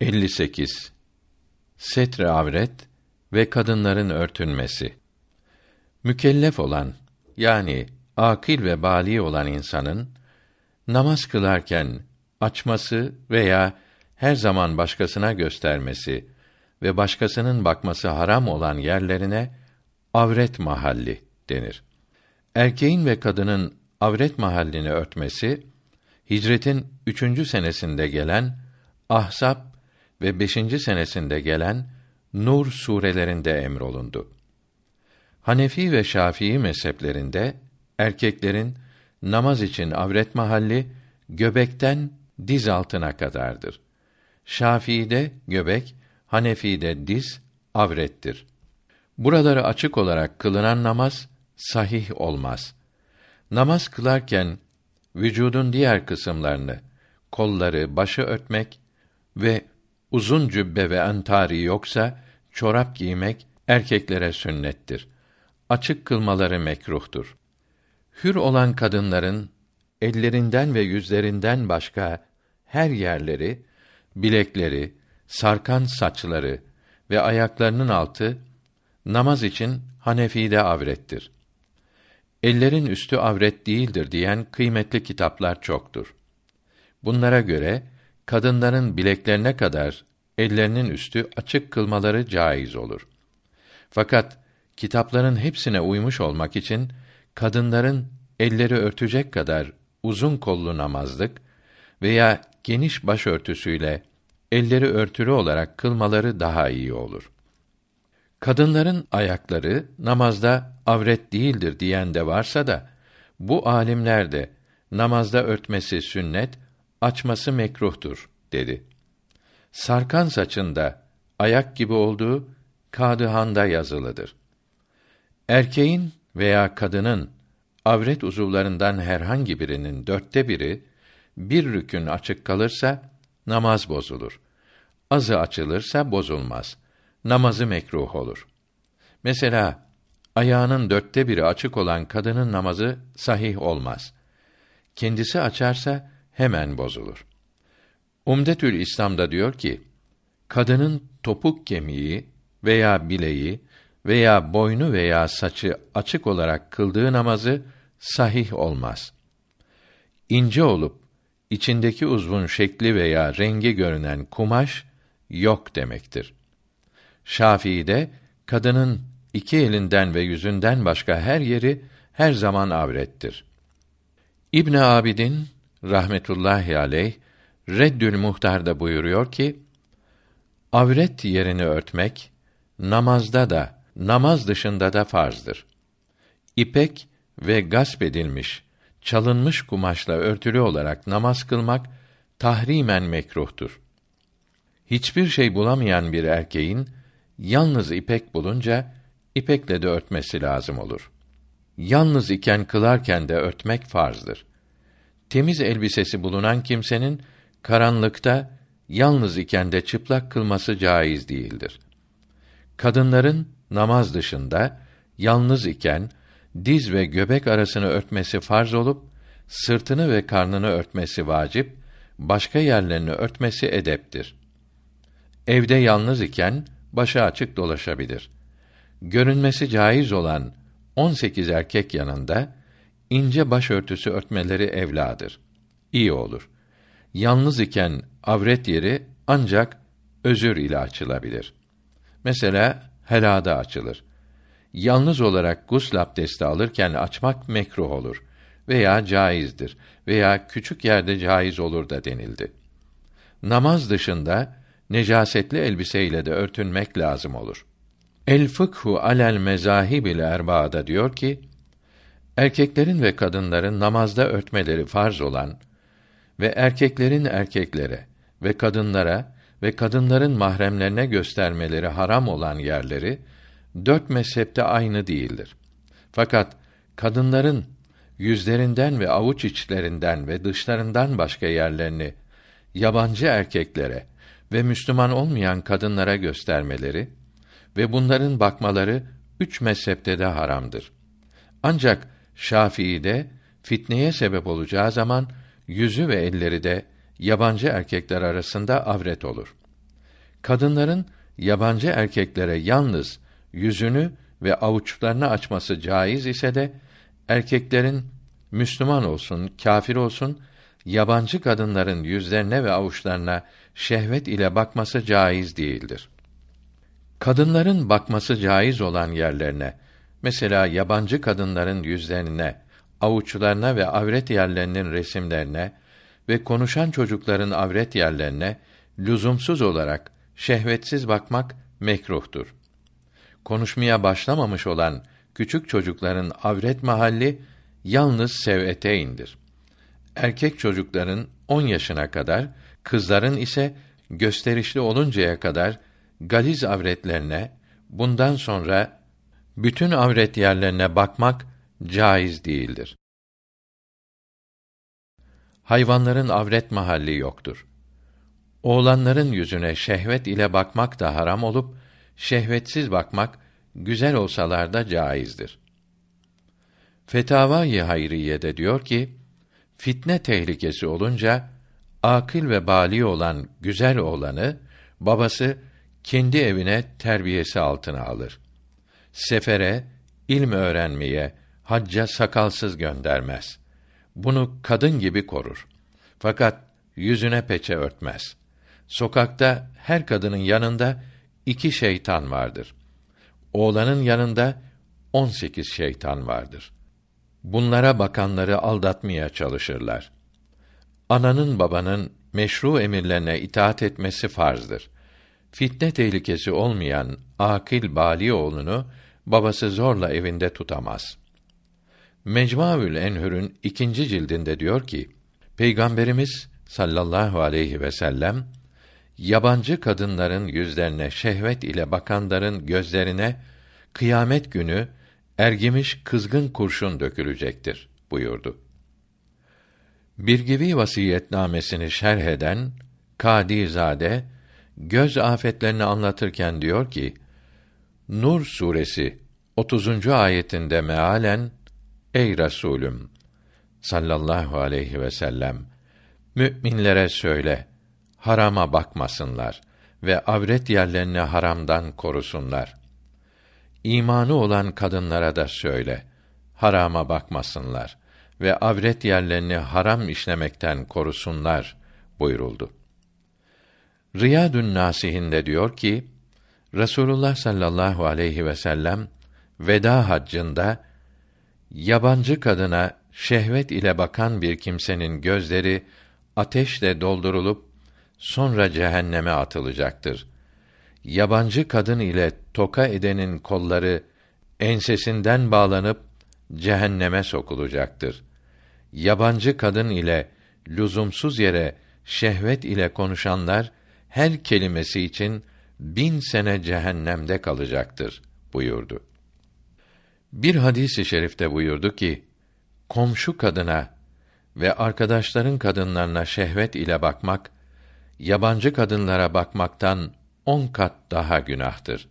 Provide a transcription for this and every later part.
58 Setre avret ve kadınların örtünmesi. Mükellef olan yani akil ve bali olan insanın namaz kılarken açması veya her zaman başkasına göstermesi ve başkasının bakması haram olan yerlerine avret mahalli denir. Erkeğin ve kadının avret mahallini örtmesi hicretin üçüncü senesinde gelen Ahzab ve beşinci senesinde gelen Nur surelerinde emrolundu. Hanefi ve Şafii mezheplerinde erkeklerin namaz için avret mahalli göbekten diz altına kadardır. Şafii'de göbek, Hanefi'de diz avrettir. Buraları açık olarak kılınan namaz sahih olmaz. Namaz kılarken vücudun diğer kısımlarını, kolları, başı örtmek ve uzun cübbe ve entari yoksa çorap giymek erkeklere sünnettir. Açık kılmaları mekruhtur. Hür olan kadınların ellerinden ve yüzlerinden başka her yerleri, bilekleri, sarkan saçları ve ayaklarının altı namaz için Hanefi'de avrettir. Ellerin üstü avret değildir diyen kıymetli kitaplar çoktur. Bunlara göre kadınların bileklerine kadar ellerinin üstü açık kılmaları caiz olur. Fakat kitapların hepsine uymuş olmak için kadınların elleri örtecek kadar uzun kollu namazlık veya geniş başörtüsüyle elleri örtülü olarak kılmaları daha iyi olur. Kadınların ayakları namazda avret değildir diyen de varsa da bu alimler de namazda örtmesi sünnet, açması mekruhtur dedi. Sarkan saçında ayak gibi olduğu Kadıhan'da yazılıdır. Erkeğin veya kadının avret uzuvlarından herhangi birinin dörtte biri bir rükün açık kalırsa namaz bozulur. Azı açılırsa bozulmaz. Namazı mekruh olur. Mesela ayağının dörtte biri açık olan kadının namazı sahih olmaz. Kendisi açarsa hemen bozulur. Umdetül İslam'da diyor ki, kadının topuk kemiği veya bileği veya boynu veya saçı açık olarak kıldığı namazı sahih olmaz. İnce olup içindeki uzvun şekli veya rengi görünen kumaş yok demektir. Şafii'de kadının iki elinden ve yüzünden başka her yeri her zaman avrettir. İbn Abidin rahmetullahi aleyh Reddül Muhtar'da buyuruyor ki avret yerini örtmek namazda da namaz dışında da farzdır. İpek ve gasp edilmiş, çalınmış kumaşla örtülü olarak namaz kılmak tahrimen mekruhtur. Hiçbir şey bulamayan bir erkeğin yalnız ipek bulunca ipekle de örtmesi lazım olur. Yalnız iken kılarken de örtmek farzdır. Temiz elbisesi bulunan kimsenin karanlıkta yalnız iken de çıplak kılması caiz değildir. Kadınların namaz dışında yalnız iken diz ve göbek arasını örtmesi farz olup sırtını ve karnını örtmesi vacip, başka yerlerini örtmesi edeptir. Evde yalnız iken başı açık dolaşabilir. Görünmesi caiz olan 18 erkek yanında ince başörtüsü örtmeleri evladır. İyi olur. Yalnız iken avret yeri ancak özür ile açılabilir. Mesela helada açılır. Yalnız olarak gusl abdesti alırken açmak mekruh olur veya caizdir veya küçük yerde caiz olur da denildi. Namaz dışında necasetli elbiseyle de örtünmek lazım olur. El fıkhu alel mezahibil erba'da diyor ki, erkeklerin ve kadınların namazda örtmeleri farz olan ve erkeklerin erkeklere ve kadınlara ve kadınların mahremlerine göstermeleri haram olan yerleri dört mezhepte aynı değildir. Fakat kadınların yüzlerinden ve avuç içlerinden ve dışlarından başka yerlerini yabancı erkeklere ve Müslüman olmayan kadınlara göstermeleri ve bunların bakmaları üç mezhepte de haramdır. Ancak Şafii'de fitneye sebep olacağı zaman yüzü ve elleri de yabancı erkekler arasında avret olur. Kadınların yabancı erkeklere yalnız yüzünü ve avuçlarını açması caiz ise de erkeklerin Müslüman olsun, kâfir olsun yabancı kadınların yüzlerine ve avuçlarına şehvet ile bakması caiz değildir. Kadınların bakması caiz olan yerlerine, mesela yabancı kadınların yüzlerine, avuçlarına ve avret yerlerinin resimlerine ve konuşan çocukların avret yerlerine lüzumsuz olarak şehvetsiz bakmak mekruhtur. Konuşmaya başlamamış olan küçük çocukların avret mahalli yalnız sev'eteyindir. Erkek çocukların 10 yaşına kadar, kızların ise gösterişli oluncaya kadar galiz avretlerine bundan sonra bütün avret yerlerine bakmak caiz değildir. Hayvanların avret mahalli yoktur. Oğlanların yüzüne şehvet ile bakmak da haram olup şehvetsiz bakmak güzel olsalar da caizdir. Fetavai Hayriye diyor ki, fitne tehlikesi olunca akıl ve bali olan güzel olanı babası kendi evine terbiyesi altına alır. Sefere, ilm öğrenmeye, hacca sakalsız göndermez. Bunu kadın gibi korur. Fakat yüzüne peçe örtmez. Sokakta her kadının yanında iki şeytan vardır. Oğlanın yanında on sekiz şeytan vardır. Bunlara bakanları aldatmaya çalışırlar. Ananın babanın meşru emirlerine itaat etmesi farzdır. Fitne tehlikesi olmayan akil bali oğlunu babası zorla evinde tutamaz. Mecmuaül Enhür'ün ikinci cildinde diyor ki, Peygamberimiz sallallahu aleyhi ve sellem yabancı kadınların yüzlerine şehvet ile bakanların gözlerine kıyamet günü ergimiş kızgın kurşun dökülecektir buyurdu. Bir gibi vasiyetnamesini şerh eden Kadizade göz afetlerini anlatırken diyor ki: Nur suresi 30. ayetinde mealen Ey Resulüm sallallahu aleyhi ve sellem müminlere söyle harama bakmasınlar ve avret yerlerini haramdan korusunlar. İmanı olan kadınlara da söyle harama bakmasınlar ve avret yerlerini haram işlemekten korusunlar buyuruldu. Riyadun Nasihinde diyor ki Resulullah sallallahu aleyhi ve sellem veda haccında yabancı kadına şehvet ile bakan bir kimsenin gözleri ateşle doldurulup sonra cehenneme atılacaktır. Yabancı kadın ile toka edenin kolları ensesinden bağlanıp cehenneme sokulacaktır. Yabancı kadın ile lüzumsuz yere şehvet ile konuşanlar her kelimesi için bin sene cehennemde kalacaktır buyurdu. Bir hadisi i şerifte buyurdu ki, komşu kadına ve arkadaşların kadınlarına şehvet ile bakmak, yabancı kadınlara bakmaktan on kat daha günahtır.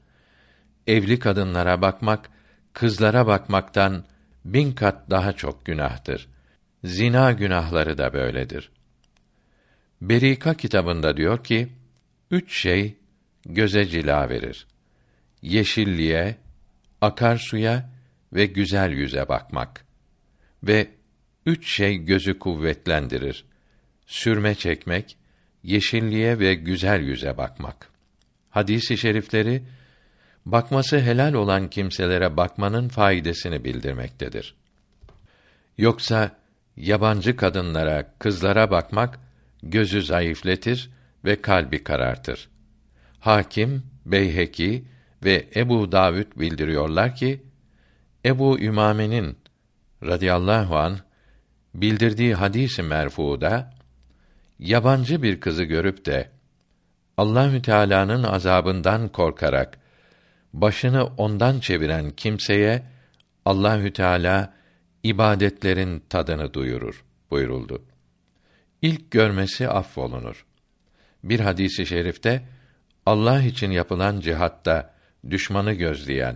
Evli kadınlara bakmak, kızlara bakmaktan bin kat daha çok günahtır. Zina günahları da böyledir. Berika kitabında diyor ki, üç şey göze cila verir. Yeşilliğe, akarsuya ve güzel yüze bakmak. Ve üç şey gözü kuvvetlendirir. Sürme çekmek, yeşilliğe ve güzel yüze bakmak. Hadisi şerifleri bakması helal olan kimselere bakmanın faydasını bildirmektedir. Yoksa yabancı kadınlara, kızlara bakmak gözü zayıfletir ve kalbi karartır. Hakim, Beyheki ve Ebu Davud bildiriyorlar ki Ebu Ümame'nin radıyallahu an bildirdiği hadisi merfuda yabancı bir kızı görüp de Allahü Teala'nın azabından korkarak başını ondan çeviren kimseye Allahü Teala ibadetlerin tadını duyurur buyuruldu. İlk görmesi affolunur. Bir hadisi şerifte Allah için yapılan cihatta düşmanı gözleyen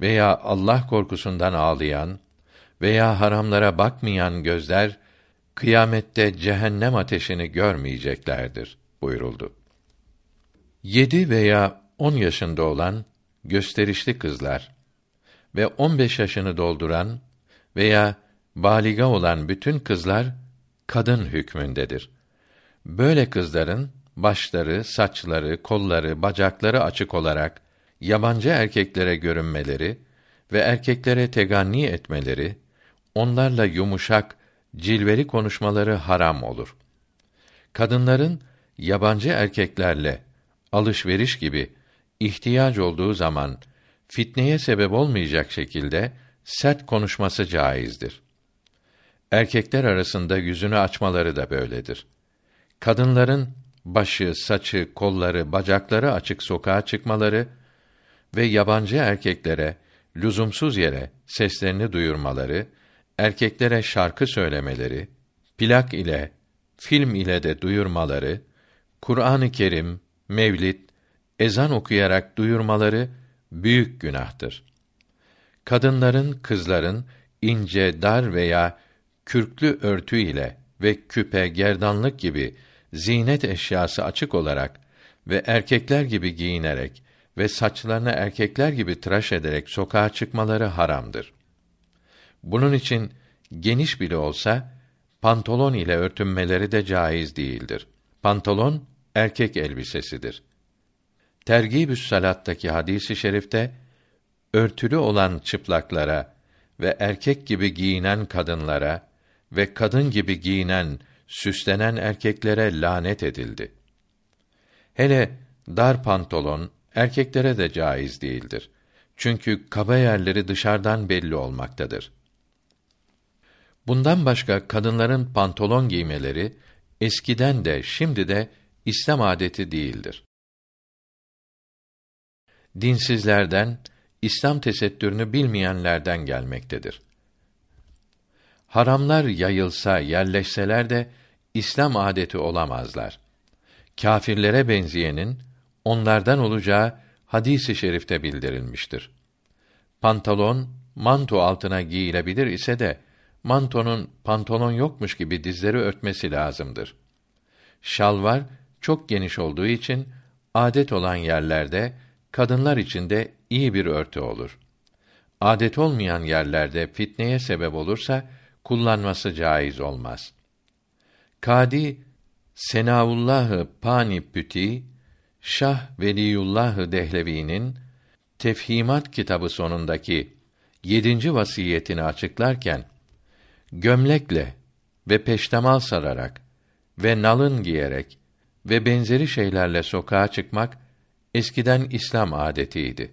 veya Allah korkusundan ağlayan veya haramlara bakmayan gözler kıyamette cehennem ateşini görmeyeceklerdir buyuruldu. Yedi veya on yaşında olan gösterişli kızlar ve on beş yaşını dolduran veya baliga olan bütün kızlar kadın hükmündedir. Böyle kızların başları, saçları, kolları, bacakları açık olarak yabancı erkeklere görünmeleri ve erkeklere teganni etmeleri, onlarla yumuşak, cilveli konuşmaları haram olur. Kadınların yabancı erkeklerle alışveriş gibi ihtiyaç olduğu zaman fitneye sebep olmayacak şekilde sert konuşması caizdir. Erkekler arasında yüzünü açmaları da böyledir. Kadınların başı, saçı, kolları, bacakları açık sokağa çıkmaları ve yabancı erkeklere lüzumsuz yere seslerini duyurmaları, erkeklere şarkı söylemeleri, plak ile, film ile de duyurmaları, Kur'an-ı Kerim, mevlid, ezan okuyarak duyurmaları büyük günahtır. Kadınların, kızların ince, dar veya kürklü örtü ile ve küpe, gerdanlık gibi zinet eşyası açık olarak ve erkekler gibi giyinerek ve saçlarını erkekler gibi tıraş ederek sokağa çıkmaları haramdır. Bunun için geniş bile olsa pantolon ile örtünmeleri de caiz değildir. Pantolon erkek elbisesidir. Tergibü's Salat'taki hadisi i şerifte örtülü olan çıplaklara ve erkek gibi giyinen kadınlara ve kadın gibi giyinen, süslenen erkeklere lanet edildi. Hele dar pantolon erkeklere de caiz değildir. Çünkü kaba yerleri dışarıdan belli olmaktadır. Bundan başka kadınların pantolon giymeleri eskiden de şimdi de İslam adeti değildir. Dinsizlerden, İslam tesettürünü bilmeyenlerden gelmektedir. Haramlar yayılsa, yerleşseler de İslam adeti olamazlar. Kâfirlere benzeyenin onlardan olacağı hadisi i şerifte bildirilmiştir. Pantolon manto altına giyilebilir ise de mantonun pantolon yokmuş gibi dizleri örtmesi lazımdır. Şalvar çok geniş olduğu için adet olan yerlerde kadınlar için de iyi bir örtü olur. Adet olmayan yerlerde fitneye sebep olursa kullanması caiz olmaz. Kadi Senaullahı Panipüti Şah Veliyullah Dehlevi'nin Tefhimat kitabı sonundaki yedinci vasiyetini açıklarken gömlekle ve peştemal sararak ve nalın giyerek ve benzeri şeylerle sokağa çıkmak eskiden İslam adetiydi.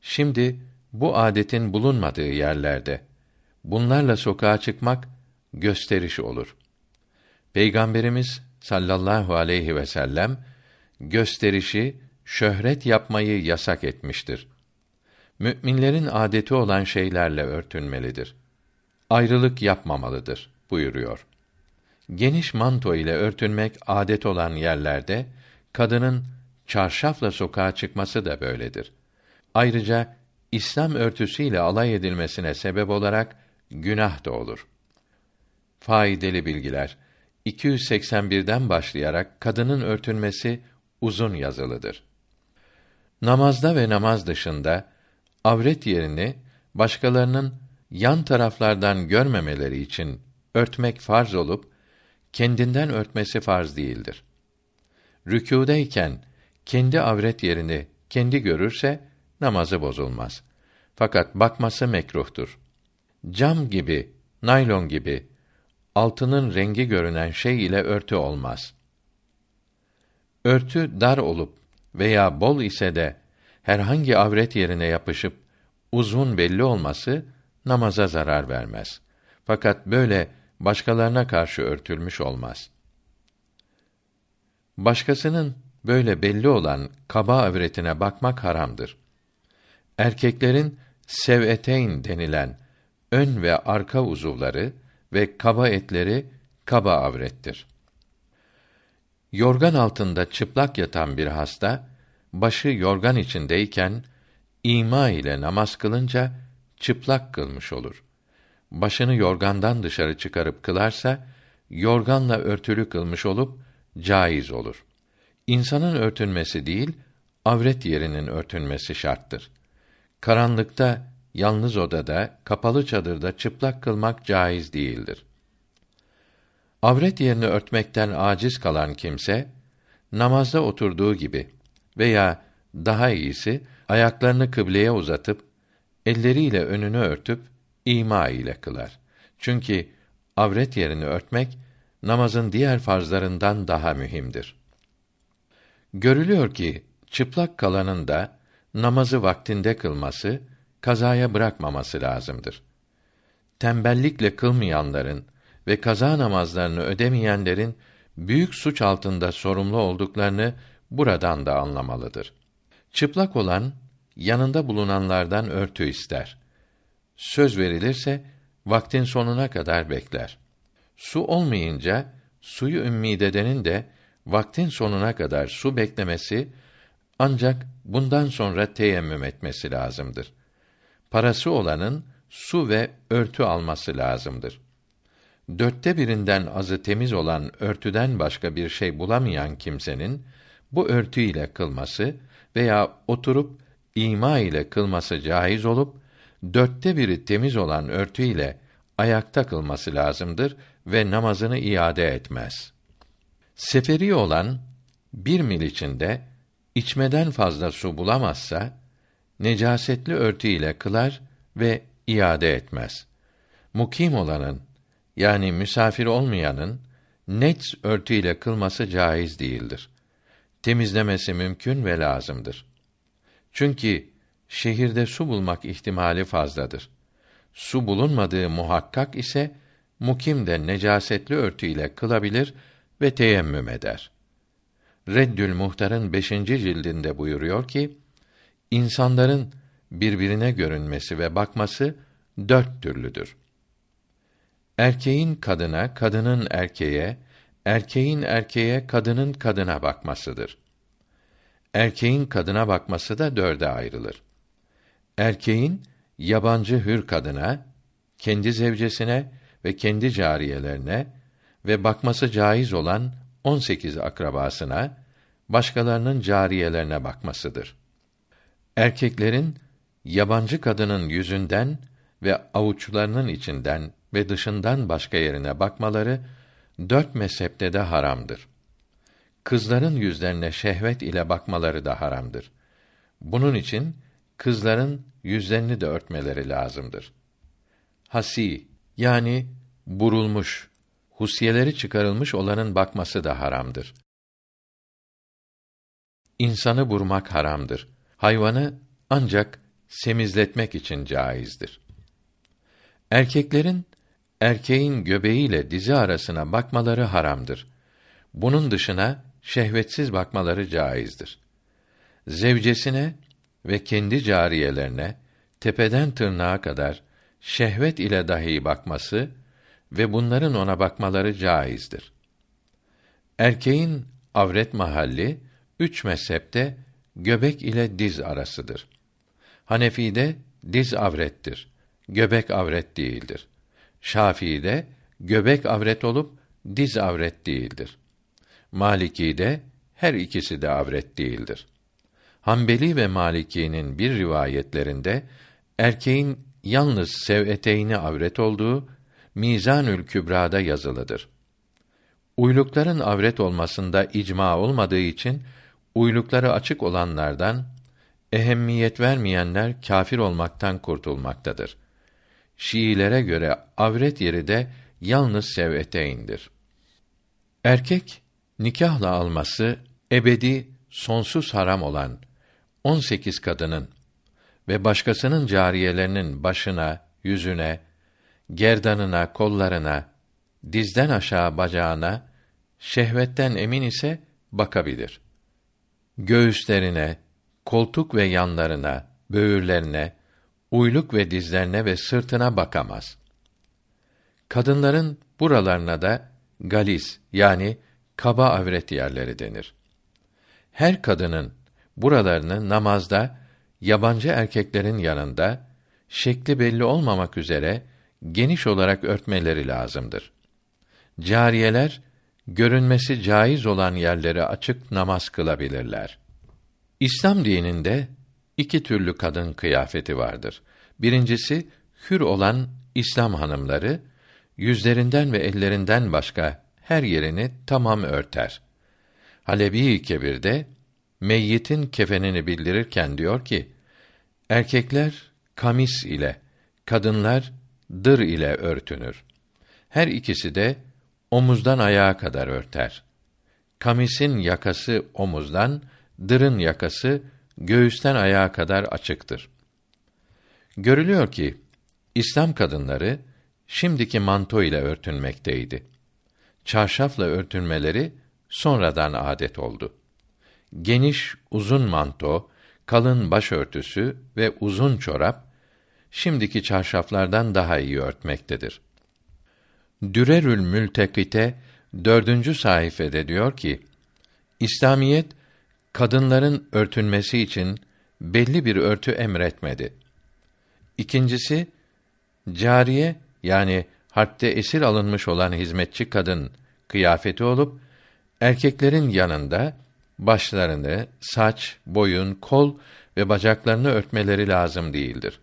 Şimdi bu adetin bulunmadığı yerlerde bunlarla sokağa çıkmak gösteriş olur. Peygamberimiz sallallahu aleyhi ve sellem gösterişi, şöhret yapmayı yasak etmiştir. Müminlerin adeti olan şeylerle örtünmelidir. Ayrılık yapmamalıdır buyuruyor. Geniş manto ile örtünmek adet olan yerlerde kadının çarşafla sokağa çıkması da böyledir. Ayrıca İslam örtüsüyle alay edilmesine sebep olarak günah da olur. Faydalı bilgiler 281'den başlayarak kadının örtünmesi uzun yazılıdır. Namazda ve namaz dışında avret yerini başkalarının yan taraflardan görmemeleri için örtmek farz olup kendinden örtmesi farz değildir. Rükûdeyken kendi avret yerini kendi görürse namazı bozulmaz. Fakat bakması mekruhtur. Cam gibi, naylon gibi altının rengi görünen şey ile örtü olmaz. Örtü dar olup veya bol ise de herhangi avret yerine yapışıp uzun belli olması namaza zarar vermez. Fakat böyle başkalarına karşı örtülmüş olmaz. Başkasının böyle belli olan kaba avretine bakmak haramdır. Erkeklerin seveteyn denilen ön ve arka uzuvları ve kaba etleri kaba avrettir. Yorgan altında çıplak yatan bir hasta başı yorgan içindeyken ima ile namaz kılınca çıplak kılmış olur. Başını yorgandan dışarı çıkarıp kılarsa yorganla örtülü kılmış olup caiz olur. insanın örtünmesi değil, avret yerinin örtünmesi şarttır. Karanlıkta, yalnız odada, kapalı çadırda çıplak kılmak caiz değildir. Avret yerini örtmekten aciz kalan kimse, namazda oturduğu gibi veya daha iyisi ayaklarını kıbleye uzatıp elleriyle önünü örtüp ima ile kılar. Çünkü avret yerini örtmek namazın diğer farzlarından daha mühimdir. Görülüyor ki çıplak kalanın da namazı vaktinde kılması, kazaya bırakmaması lazımdır. Tembellikle kılmayanların ve kaza namazlarını ödemeyenlerin büyük suç altında sorumlu olduklarını buradan da anlamalıdır. Çıplak olan yanında bulunanlardan örtü ister. Söz verilirse vaktin sonuna kadar bekler. Su olmayınca suyu ümmid edenin de vaktin sonuna kadar su beklemesi ancak bundan sonra teyemmüm etmesi lazımdır. Parası olanın su ve örtü alması lazımdır. Dörtte birinden azı temiz olan örtüden başka bir şey bulamayan kimsenin bu örtü ile kılması veya oturup ima ile kılması caiz olup dörtte biri temiz olan örtü ile ayakta kılması lazımdır ve namazını iade etmez. Seferi olan bir mil içinde içmeden fazla su bulamazsa necasetli örtü ile kılar ve iade etmez. Mukim olanın yani misafir olmayanın net örtü ile kılması caiz değildir. Temizlemesi mümkün ve lazımdır. Çünkü şehirde su bulmak ihtimali fazladır. Su bulunmadığı muhakkak ise mukim de necasetli örtü ile kılabilir ve teyemmüm eder. Reddül Muhtar'ın beşinci cildinde buyuruyor ki, insanların birbirine görünmesi ve bakması dört türlüdür. Erkeğin kadına, kadının erkeğe, erkeğin erkeğe, kadının kadına bakmasıdır. Erkeğin kadına bakması da dörde ayrılır. Erkeğin yabancı hür kadına, kendi zevcesine ve kendi cariyelerine ve bakması caiz olan 18 akrabasına, başkalarının cariyelerine bakmasıdır. Erkeklerin yabancı kadının yüzünden ve avuçlarının içinden ve dışından başka yerine bakmaları dört mezhepte de haramdır. Kızların yüzlerine şehvet ile bakmaları da haramdır. Bunun için kızların yüzlerini de örtmeleri lazımdır. Hasi yani burulmuş, husiyeleri çıkarılmış olanın bakması da haramdır. İnsanı burmak haramdır. Hayvanı ancak semizletmek için caizdir. Erkeklerin erkeğin göbeğiyle dizi arasına bakmaları haramdır. Bunun dışına şehvetsiz bakmaları caizdir. Zevcesine ve kendi cariyelerine tepeden tırnağa kadar şehvet ile dahi bakması ve bunların ona bakmaları caizdir. Erkeğin avret mahalli üç mezhepte göbek ile diz arasıdır. Hanefi'de diz avrettir. Göbek avret değildir. Şafii'de göbek avret olup diz avret değildir. Maliki'de her ikisi de avret değildir. Hanbeli ve Maliki'nin bir rivayetlerinde erkeğin yalnız sev'eteyni avret olduğu Mizanül Kübra'da yazılıdır. Uylukların avret olmasında icma olmadığı için uylukları açık olanlardan ehemmiyet vermeyenler kâfir olmaktan kurtulmaktadır. Şiilere göre avret yeri de yalnız sev'eteyindir. Erkek nikahla alması ebedi sonsuz haram olan 18 kadının ve başkasının cariyelerinin başına, yüzüne, gerdanına, kollarına, dizden aşağı bacağına şehvetten emin ise bakabilir. Göğüslerine, koltuk ve yanlarına, böğürlerine, uyluk ve dizlerine ve sırtına bakamaz. Kadınların buralarına da galis yani kaba avret yerleri denir. Her kadının buralarını namazda yabancı erkeklerin yanında şekli belli olmamak üzere geniş olarak örtmeleri lazımdır. Cariyeler görünmesi caiz olan yerlere açık namaz kılabilirler. İslam dininde iki türlü kadın kıyafeti vardır. Birincisi hür olan İslam hanımları yüzlerinden ve ellerinden başka her yerini tamam örter. Halebi Kebir'de meyyitin kefenini bildirirken diyor ki: Erkekler kamis ile, kadınlar dır ile örtünür. Her ikisi de omuzdan ayağa kadar örter. Kamisin yakası omuzdan, dırın yakası göğüsten ayağa kadar açıktır. Görülüyor ki İslam kadınları şimdiki manto ile örtünmekteydi. Çarşafla örtünmeleri sonradan adet oldu. Geniş uzun manto, kalın başörtüsü ve uzun çorap şimdiki çarşaflardan daha iyi örtmektedir. Dürerül Mültekite dördüncü sayfede diyor ki, İslamiyet kadınların örtünmesi için belli bir örtü emretmedi. İkincisi, cariye yani harpte esir alınmış olan hizmetçi kadın kıyafeti olup erkeklerin yanında başlarını, saç, boyun, kol ve bacaklarını örtmeleri lazım değildir.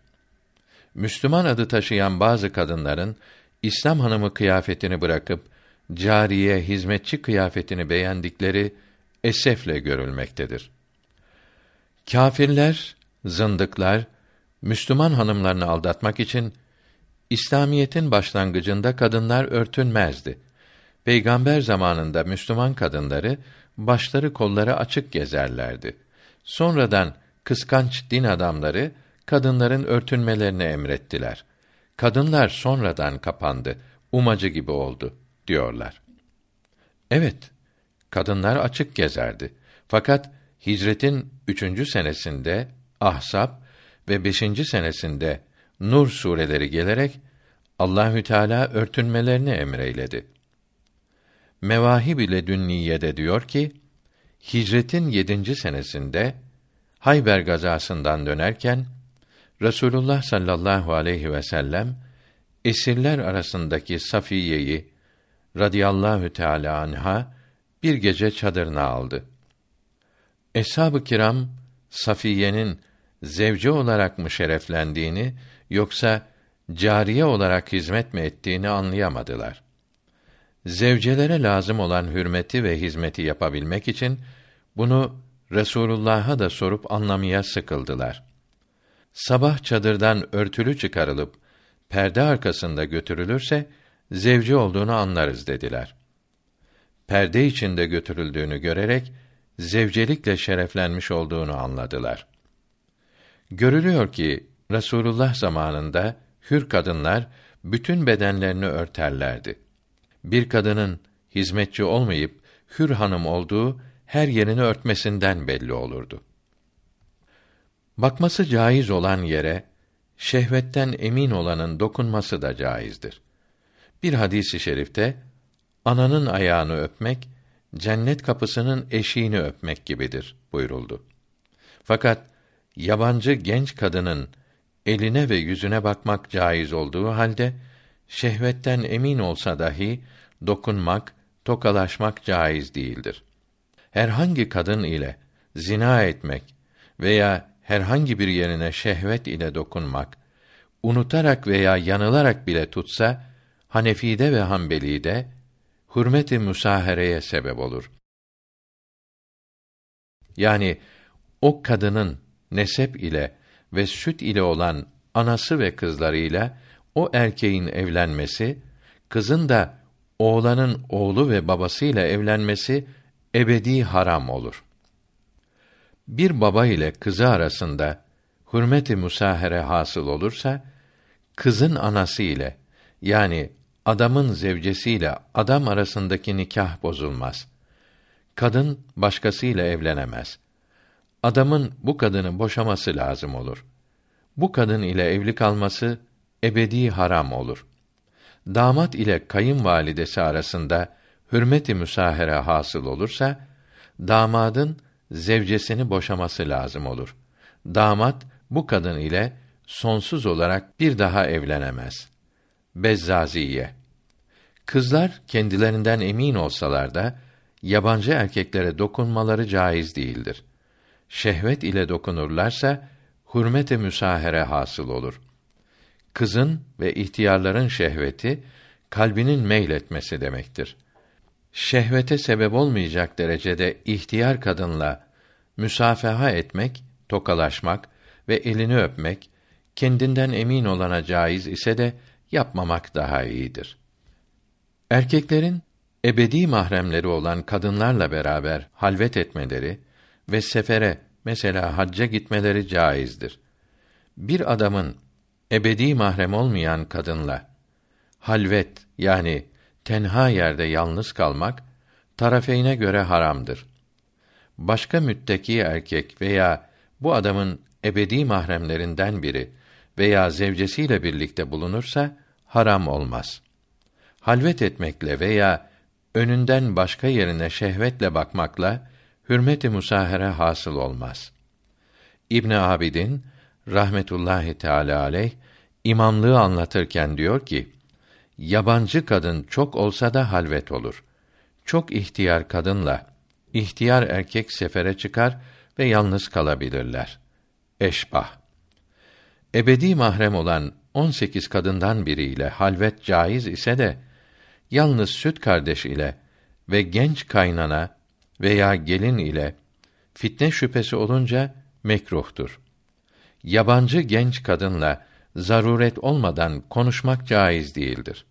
Müslüman adı taşıyan bazı kadınların İslam hanımı kıyafetini bırakıp cariye, hizmetçi kıyafetini beğendikleri esefle görülmektedir. Kâfirler, zındıklar Müslüman hanımlarını aldatmak için İslamiyetin başlangıcında kadınlar örtünmezdi. Peygamber zamanında Müslüman kadınları başları kolları açık gezerlerdi. Sonradan kıskanç din adamları kadınların örtünmelerini emrettiler. Kadınlar sonradan kapandı, umacı gibi oldu diyorlar. Evet, kadınlar açık gezerdi. Fakat hicretin üçüncü senesinde Ahsap ve beşinci senesinde Nur sureleri gelerek Allahü Teala örtünmelerini emreyledi. Mevahib ile Dünniye'de diyor ki, Hicretin yedinci senesinde Hayber gazasından dönerken Resulullah sallallahu aleyhi ve sellem esirler arasındaki Safiye'yi radıyallahu teala anha bir gece çadırına aldı. Eshab-ı kiram Safiye'nin zevce olarak mı şereflendiğini yoksa cariye olarak hizmet mi ettiğini anlayamadılar. Zevcelere lazım olan hürmeti ve hizmeti yapabilmek için bunu Resulullah'a da sorup anlamaya sıkıldılar. Sabah çadırdan örtülü çıkarılıp perde arkasında götürülürse zevci olduğunu anlarız dediler. Perde içinde götürüldüğünü görerek zevcelikle şereflenmiş olduğunu anladılar. Görülüyor ki Resulullah zamanında hür kadınlar bütün bedenlerini örterlerdi. Bir kadının hizmetçi olmayıp hür hanım olduğu her yerini örtmesinden belli olurdu. Bakması caiz olan yere şehvetten emin olanın dokunması da caizdir. Bir hadisi i şerifte ananın ayağını öpmek cennet kapısının eşiğini öpmek gibidir buyuruldu. Fakat yabancı genç kadının eline ve yüzüne bakmak caiz olduğu halde şehvetten emin olsa dahi dokunmak, tokalaşmak caiz değildir. Herhangi kadın ile zina etmek veya herhangi bir yerine şehvet ile dokunmak, unutarak veya yanılarak bile tutsa, Hanefi'de ve Hanbeli'de hürmet-i müsahereye sebep olur. Yani o kadının nesep ile ve süt ile olan anası ve kızlarıyla o erkeğin evlenmesi, kızın da oğlanın oğlu ve babasıyla evlenmesi ebedi haram olur. Bir baba ile kızı arasında hürmet-i musahere hasıl olursa, kızın anası ile yani adamın zevcesiyle adam arasındaki nikah bozulmaz. Kadın başkasıyla evlenemez. Adamın bu kadını boşaması lazım olur. Bu kadın ile evli kalması ebedi haram olur. Damat ile kayınvalidesi arasında hürmet-i müsahere hasıl olursa damadın zevcesini boşaması lazım olur. Damat bu kadın ile sonsuz olarak bir daha evlenemez. Bezzaziye Kızlar kendilerinden emin olsalar da yabancı erkeklere dokunmaları caiz değildir. Şehvet ile dokunurlarsa hürmete müsahere hasıl olur. Kızın ve ihtiyarların şehveti kalbinin meyletmesi demektir. Şehvete sebep olmayacak derecede ihtiyar kadınla müsafaha etmek, tokalaşmak ve elini öpmek kendinden emin olana caiz ise de yapmamak daha iyidir. Erkeklerin ebedi mahremleri olan kadınlarla beraber halvet etmeleri ve sefere mesela hacca gitmeleri caizdir. Bir adamın ebedi mahrem olmayan kadınla halvet yani tenha yerde yalnız kalmak tarafeyne göre haramdır. Başka mütteki erkek veya bu adamın ebedi mahremlerinden biri veya zevcesiyle birlikte bulunursa haram olmaz. Halvet etmekle veya önünden başka yerine şehvetle bakmakla hürmet-i musahere hasıl olmaz. İbn Abidin rahmetullahi teala aleyh imamlığı anlatırken diyor ki: Yabancı kadın çok olsa da halvet olur. Çok ihtiyar kadınla ihtiyar erkek sefere çıkar ve yalnız kalabilirler. Eşbah Ebedi mahrem olan 18 kadından biriyle halvet caiz ise de yalnız süt kardeş ile ve genç kaynana veya gelin ile fitne şüphesi olunca mekruhtur. Yabancı genç kadınla zaruret olmadan konuşmak caiz değildir.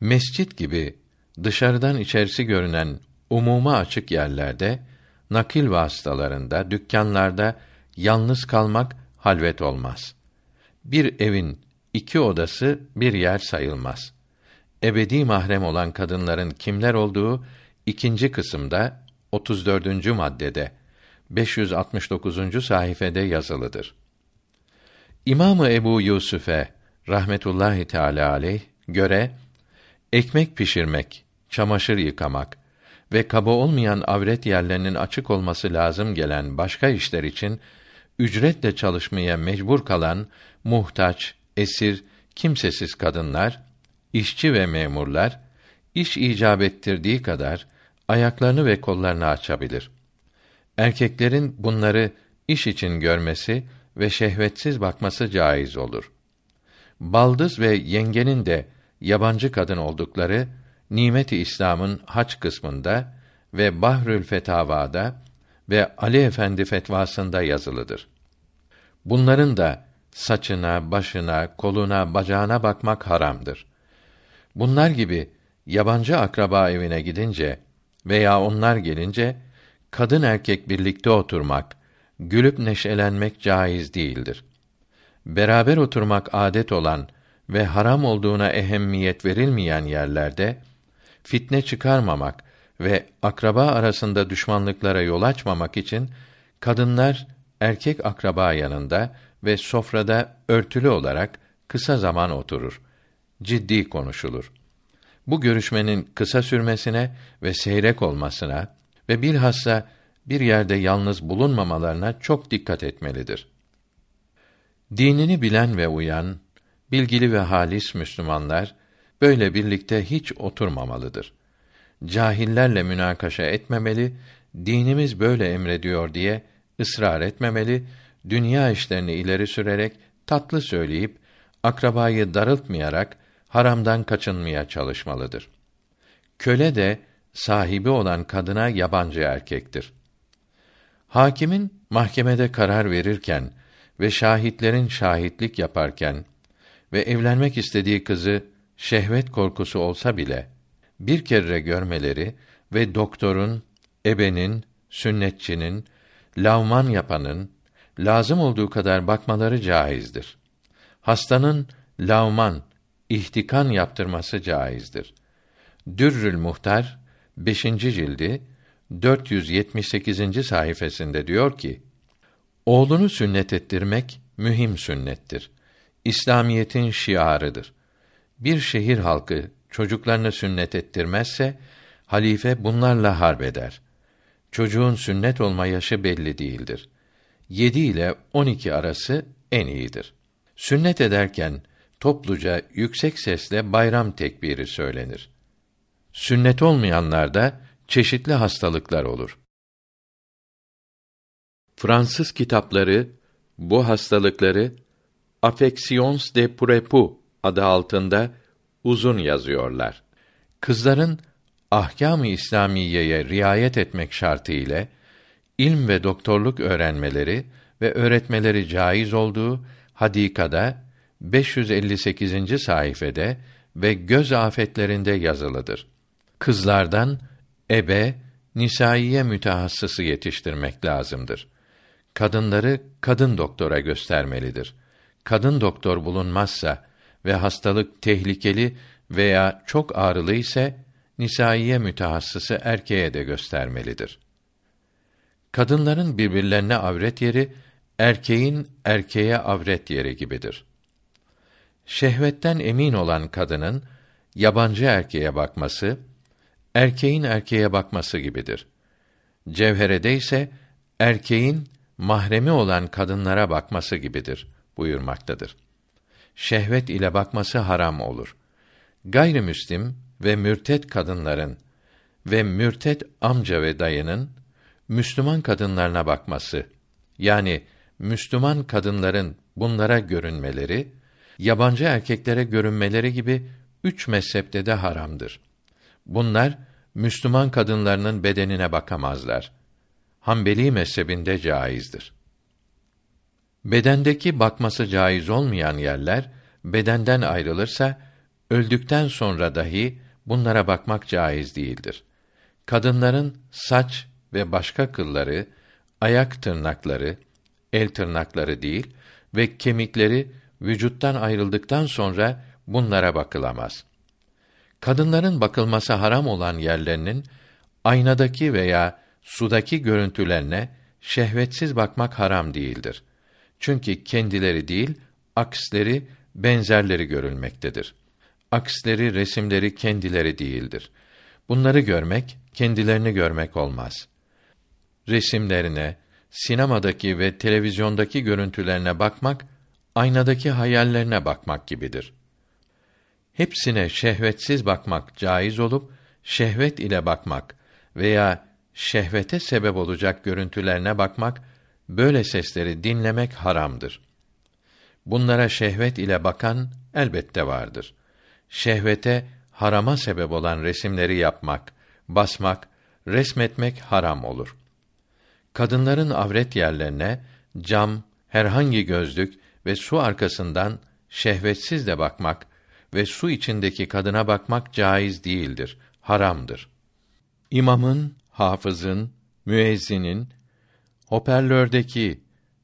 Mescit gibi dışarıdan içerisi görünen umuma açık yerlerde, nakil vasıtalarında, dükkanlarda yalnız kalmak halvet olmaz. Bir evin iki odası bir yer sayılmaz. Ebedi mahrem olan kadınların kimler olduğu ikinci kısımda 34. maddede 569. sayfede yazılıdır. İmamı Ebu Yusuf'e rahmetullahi teala aleyh göre ekmek pişirmek, çamaşır yıkamak ve kaba olmayan avret yerlerinin açık olması lazım gelen başka işler için ücretle çalışmaya mecbur kalan muhtaç, esir, kimsesiz kadınlar, işçi ve memurlar iş icap ettirdiği kadar ayaklarını ve kollarını açabilir. Erkeklerin bunları iş için görmesi ve şehvetsiz bakması caiz olur. Baldız ve yengenin de yabancı kadın oldukları Nimet-i İslam'ın haç kısmında ve Bahrül Fetavada ve Ali Efendi fetvasında yazılıdır. Bunların da saçına, başına, koluna, bacağına bakmak haramdır. Bunlar gibi yabancı akraba evine gidince veya onlar gelince kadın erkek birlikte oturmak, gülüp neşelenmek caiz değildir. Beraber oturmak adet olan ve haram olduğuna ehemmiyet verilmeyen yerlerde fitne çıkarmamak ve akraba arasında düşmanlıklara yol açmamak için kadınlar erkek akraba yanında ve sofrada örtülü olarak kısa zaman oturur. Ciddi konuşulur. Bu görüşmenin kısa sürmesine ve seyrek olmasına ve bilhassa bir yerde yalnız bulunmamalarına çok dikkat etmelidir. Dinini bilen ve uyan, bilgili ve halis Müslümanlar böyle birlikte hiç oturmamalıdır. Cahillerle münakaşa etmemeli, dinimiz böyle emrediyor diye ısrar etmemeli, dünya işlerini ileri sürerek tatlı söyleyip akrabayı darıltmayarak haramdan kaçınmaya çalışmalıdır. Köle de sahibi olan kadına yabancı erkektir. Hakimin mahkemede karar verirken ve şahitlerin şahitlik yaparken ve evlenmek istediği kızı şehvet korkusu olsa bile bir kere görmeleri ve doktorun, ebenin, sünnetçinin, lavman yapanın lazım olduğu kadar bakmaları caizdir. Hastanın lavman, ihtikan yaptırması caizdir. Dürrül Muhtar 5. cildi 478. sayfasında diyor ki: Oğlunu sünnet ettirmek mühim sünnettir. İslamiyetin şiarıdır. Bir şehir halkı çocuklarını sünnet ettirmezse halife bunlarla harp eder. Çocuğun sünnet olma yaşı belli değildir. 7 ile 12 arası en iyidir. Sünnet ederken topluca yüksek sesle bayram tekbiri söylenir. Sünnet olmayanlarda çeşitli hastalıklar olur. Fransız kitapları bu hastalıkları affections de prépu adı altında uzun yazıyorlar. Kızların ahkâm-ı İslamiyeye riayet etmek şartı ile ilm ve doktorluk öğrenmeleri ve öğretmeleri caiz olduğu hadikada 558. sayfede ve göz afetlerinde yazılıdır. Kızlardan ebe, nisaiye mütehassısı yetiştirmek lazımdır. Kadınları kadın doktora göstermelidir. Kadın doktor bulunmazsa ve hastalık tehlikeli veya çok ağrılı ise nisaiye mütehassısı erkeğe de göstermelidir. Kadınların birbirlerine avret yeri erkeğin erkeğe avret yeri gibidir. Şehvetten emin olan kadının yabancı erkeğe bakması erkeğin erkeğe bakması gibidir. Cevherede ise erkeğin mahremi olan kadınlara bakması gibidir buyurmaktadır. Şehvet ile bakması haram olur. Gayrimüslim ve mürtet kadınların ve mürtet amca ve dayının Müslüman kadınlarına bakması yani Müslüman kadınların bunlara görünmeleri yabancı erkeklere görünmeleri gibi üç mezhepte de haramdır. Bunlar Müslüman kadınlarının bedenine bakamazlar. Hanbeli mezhebinde caizdir. Bedendeki bakması caiz olmayan yerler bedenden ayrılırsa öldükten sonra dahi bunlara bakmak caiz değildir. Kadınların saç ve başka kılları, ayak tırnakları, el tırnakları değil ve kemikleri vücuttan ayrıldıktan sonra bunlara bakılamaz. Kadınların bakılması haram olan yerlerinin aynadaki veya sudaki görüntülerine şehvetsiz bakmak haram değildir. Çünkü kendileri değil, aksleri, benzerleri görülmektedir. Aksleri, resimleri kendileri değildir. Bunları görmek, kendilerini görmek olmaz. Resimlerine, sinemadaki ve televizyondaki görüntülerine bakmak, aynadaki hayallerine bakmak gibidir. Hepsine şehvetsiz bakmak caiz olup, şehvet ile bakmak veya şehvete sebep olacak görüntülerine bakmak, böyle sesleri dinlemek haramdır. Bunlara şehvet ile bakan elbette vardır. Şehvete harama sebep olan resimleri yapmak, basmak, resmetmek haram olur. Kadınların avret yerlerine cam, herhangi gözlük ve su arkasından şehvetsiz de bakmak ve su içindeki kadına bakmak caiz değildir, haramdır. İmamın, hafızın, müezzinin hoparlördeki,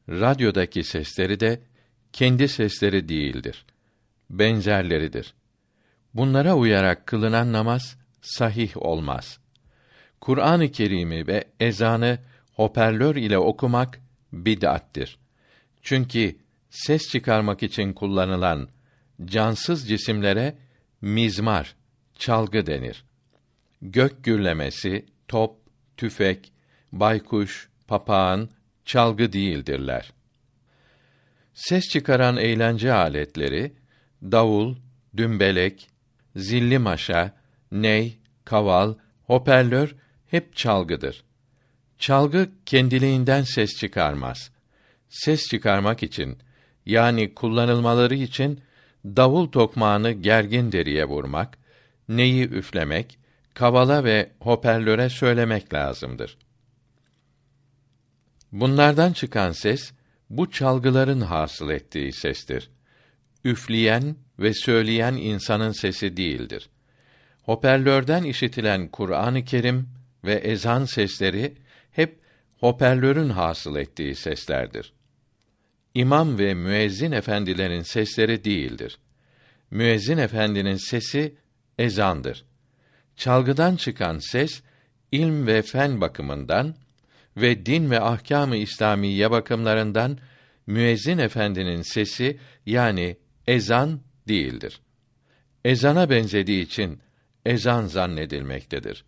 radyodaki sesleri de kendi sesleri değildir. Benzerleridir. Bunlara uyarak kılınan namaz sahih olmaz. Kur'an-ı Kerim'i ve ezanı hoparlör ile okumak bid'attir. Çünkü ses çıkarmak için kullanılan cansız cisimlere mizmar, çalgı denir. Gök gürlemesi, top, tüfek, baykuş, papağan, çalgı değildirler. Ses çıkaran eğlence aletleri davul, dümbelek, zilli maşa, ney, kaval, hoparlör hep çalgıdır. Çalgı kendiliğinden ses çıkarmaz. Ses çıkarmak için yani kullanılmaları için davul tokmağını gergin deriye vurmak, neyi üflemek, kavala ve hoparlöre söylemek lazımdır. Bunlardan çıkan ses bu çalgıların hasıl ettiği sestir. Üfleyen ve söyleyen insanın sesi değildir. Hoparlörden işitilen Kur'an-ı Kerim ve ezan sesleri hep hoparlörün hasıl ettiği seslerdir. İmam ve müezzin efendilerin sesleri değildir. Müezzin efendinin sesi ezandır. Çalgıdan çıkan ses ilm ve fen bakımından ve din ve ahkâm-ı İslamiye bakımlarından müezzin efendinin sesi yani ezan değildir. Ezana benzediği için ezan zannedilmektedir.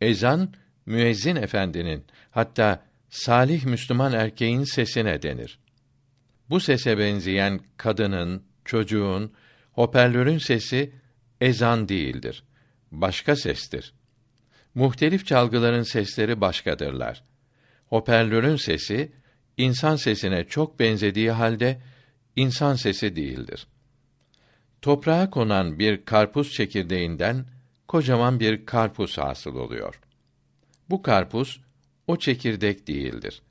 Ezan müezzin efendinin hatta salih Müslüman erkeğin sesine denir. Bu sese benzeyen kadının, çocuğun, Hoparlörün sesi ezan değildir. Başka sestir. Muhtelif çalgıların sesleri başkadırlar. Hoparlörün sesi insan sesine çok benzediği halde insan sesi değildir. Toprağa konan bir karpuz çekirdeğinden kocaman bir karpuz hasıl oluyor. Bu karpuz o çekirdek değildir.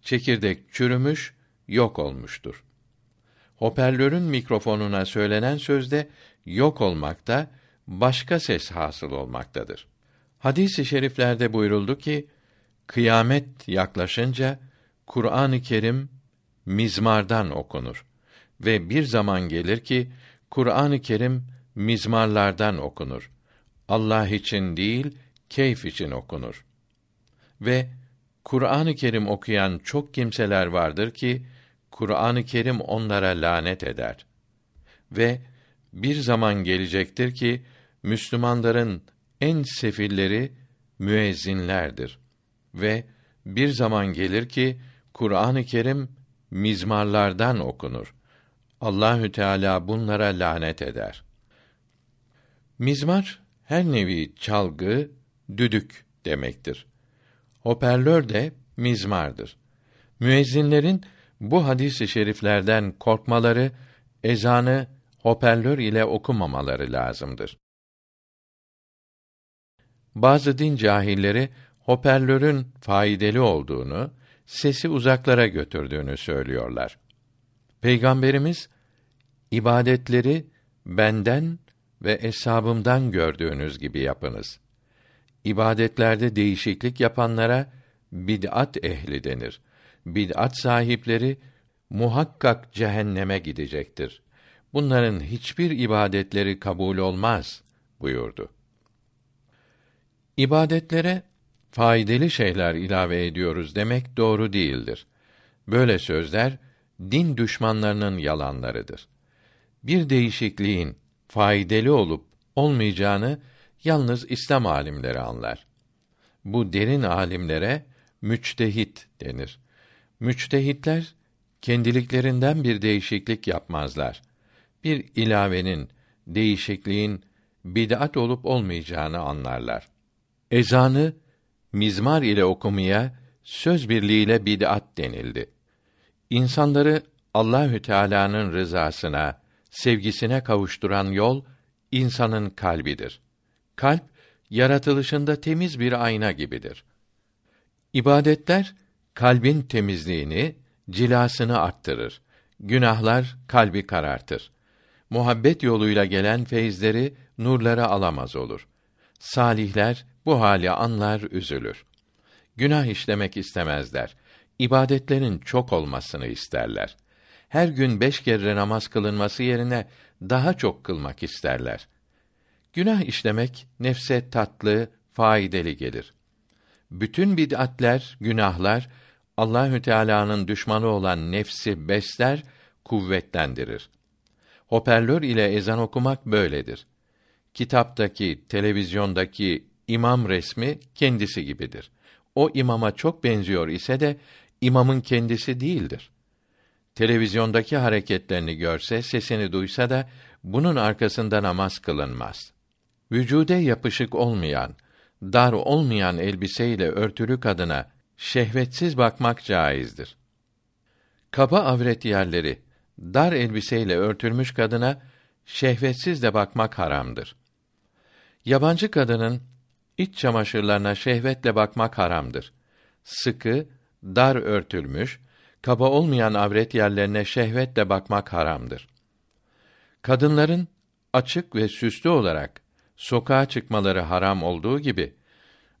Çekirdek çürümüş, yok olmuştur. Hoparlörün mikrofonuna söylenen sözde yok olmakta, başka ses hasıl olmaktadır. Hadis-i şeriflerde buyuruldu ki, kıyamet yaklaşınca Kur'an-ı Kerim mizmardan okunur ve bir zaman gelir ki Kur'an-ı Kerim mizmarlardan okunur. Allah için değil, keyf için okunur. Ve Kur'an-ı Kerim okuyan çok kimseler vardır ki Kur'an-ı Kerim onlara lanet eder. Ve bir zaman gelecektir ki Müslümanların en sefilleri müezzinlerdir ve bir zaman gelir ki Kur'an-ı Kerim mizmarlardan okunur. Allahü Teala bunlara lanet eder. Mizmar her nevi çalgı, düdük demektir. Hoparlör de mizmardır. Müezzinlerin bu hadis-i şeriflerden korkmaları, ezanı hoparlör ile okumamaları lazımdır. Bazı din cahilleri hoparlörün faydalı olduğunu, sesi uzaklara götürdüğünü söylüyorlar. Peygamberimiz ibadetleri benden ve hesabımdan gördüğünüz gibi yapınız. İbadetlerde değişiklik yapanlara bid'at ehli denir. Bid'at sahipleri muhakkak cehenneme gidecektir. Bunların hiçbir ibadetleri kabul olmaz buyurdu. İbadetlere faydalı şeyler ilave ediyoruz demek doğru değildir. Böyle sözler din düşmanlarının yalanlarıdır. Bir değişikliğin faydalı olup olmayacağını yalnız İslam alimleri anlar. Bu derin alimlere müçtehit denir. Müçtehitler kendiliklerinden bir değişiklik yapmazlar. Bir ilavenin, değişikliğin bid'at olup olmayacağını anlarlar. Ezanı mizmar ile okumaya söz birliğiyle bid'at denildi. İnsanları Allahü Teala'nın rızasına, sevgisine kavuşturan yol insanın kalbidir. Kalp yaratılışında temiz bir ayna gibidir. İbadetler kalbin temizliğini, cilasını arttırır. Günahlar kalbi karartır. Muhabbet yoluyla gelen feyizleri, nurları alamaz olur. Salihler bu hali anlar, üzülür. Günah işlemek istemezler. İbadetlerin çok olmasını isterler. Her gün beş kere namaz kılınması yerine daha çok kılmak isterler. Günah işlemek nefse tatlı, faydalı gelir. Bütün bid'atler, günahlar Allahü Teala'nın düşmanı olan nefsi besler, kuvvetlendirir. Hoparlör ile ezan okumak böyledir. Kitaptaki, televizyondaki imam resmi kendisi gibidir. O imama çok benziyor ise de imamın kendisi değildir. Televizyondaki hareketlerini görse, sesini duysa da bunun arkasında namaz kılınmaz. Vücude yapışık olmayan, dar olmayan elbiseyle örtülü kadına şehvetsiz bakmak caizdir. Kaba avret yerleri dar elbiseyle örtülmüş kadına şehvetsiz de bakmak haramdır. Yabancı kadının iç çamaşırlarına şehvetle bakmak haramdır. Sıkı, dar örtülmüş, kaba olmayan avret yerlerine şehvetle bakmak haramdır. Kadınların açık ve süslü olarak sokağa çıkmaları haram olduğu gibi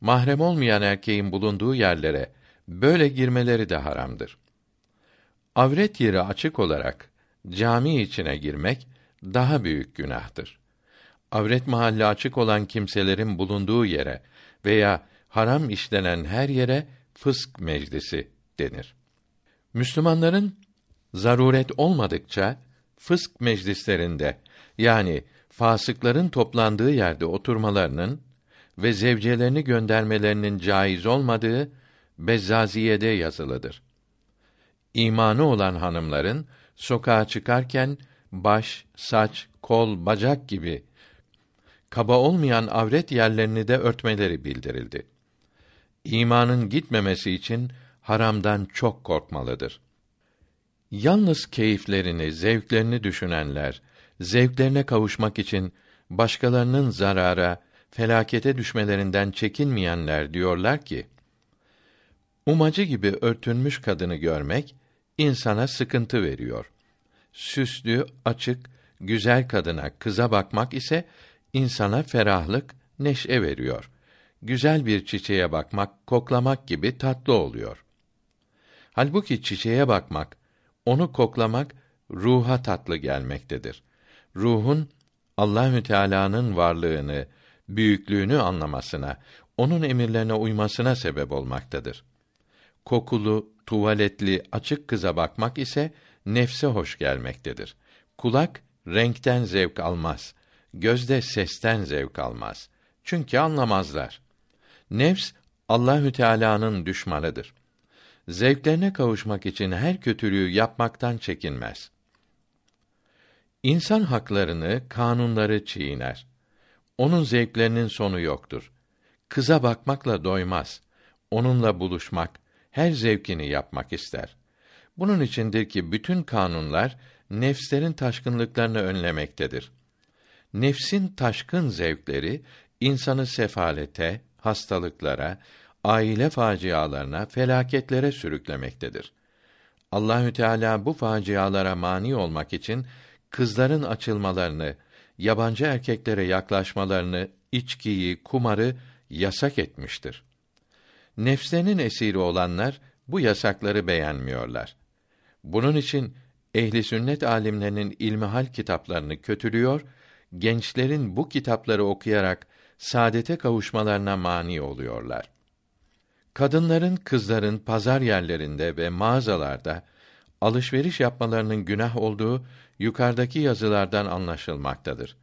mahrem olmayan erkeğin bulunduğu yerlere böyle girmeleri de haramdır. Avret yeri açık olarak cami içine girmek daha büyük günahtır. Avret mahalli açık olan kimselerin bulunduğu yere veya haram işlenen her yere fısk meclisi denir. Müslümanların zaruret olmadıkça fısk meclislerinde yani fasıkların toplandığı yerde oturmalarının ve zevcelerini göndermelerinin caiz olmadığı Bezzaziye'de yazılıdır. İmanı olan hanımların sokağa çıkarken baş, saç, kol, bacak gibi kaba olmayan avret yerlerini de örtmeleri bildirildi. İmanın gitmemesi için haramdan çok korkmalıdır. Yalnız keyiflerini, zevklerini düşünenler, zevklerine kavuşmak için başkalarının zarara, felakete düşmelerinden çekinmeyenler diyorlar ki: Umacı gibi örtünmüş kadını görmek insana sıkıntı veriyor. Süslü, açık, güzel kadına, kıza bakmak ise insana ferahlık, neşe veriyor. Güzel bir çiçeğe bakmak, koklamak gibi tatlı oluyor. Halbuki çiçeğe bakmak, onu koklamak ruha tatlı gelmektedir. Ruhun Allahü Teala'nın varlığını, büyüklüğünü anlamasına, onun emirlerine uymasına sebep olmaktadır. Kokulu, tuvaletli, açık kıza bakmak ise nefse hoş gelmektedir. Kulak renkten zevk almaz. Gözde sesten zevk almaz. Çünkü anlamazlar. Nefs Allahü Teala'nın düşmanıdır. Zevklerine kavuşmak için her kötülüğü yapmaktan çekinmez. İnsan haklarını, kanunları çiğner. Onun zevklerinin sonu yoktur. Kıza bakmakla doymaz. Onunla buluşmak, her zevkini yapmak ister. Bunun içindir ki bütün kanunlar nefslerin taşkınlıklarını önlemektedir. Nefsin taşkın zevkleri insanı sefalete, hastalıklara, aile facialarına, felaketlere sürüklemektedir. Allahü Teala bu facialara mani olmak için kızların açılmalarını, yabancı erkeklere yaklaşmalarını, içkiyi, kumarı yasak etmiştir. Nefslerinin esiri olanlar bu yasakları beğenmiyorlar. Bunun için ehli sünnet alimlerinin ilmihal kitaplarını kötülüyor, gençlerin bu kitapları okuyarak saadete kavuşmalarına mani oluyorlar. Kadınların, kızların pazar yerlerinde ve mağazalarda alışveriş yapmalarının günah olduğu yukarıdaki yazılardan anlaşılmaktadır.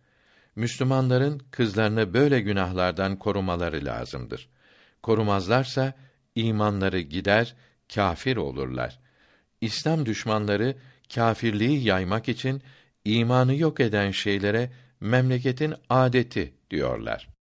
Müslümanların kızlarını böyle günahlardan korumaları lazımdır. Korumazlarsa imanları gider, kafir olurlar. İslam düşmanları kâfirliği yaymak için imanı yok eden şeylere memleketin adeti diyorlar.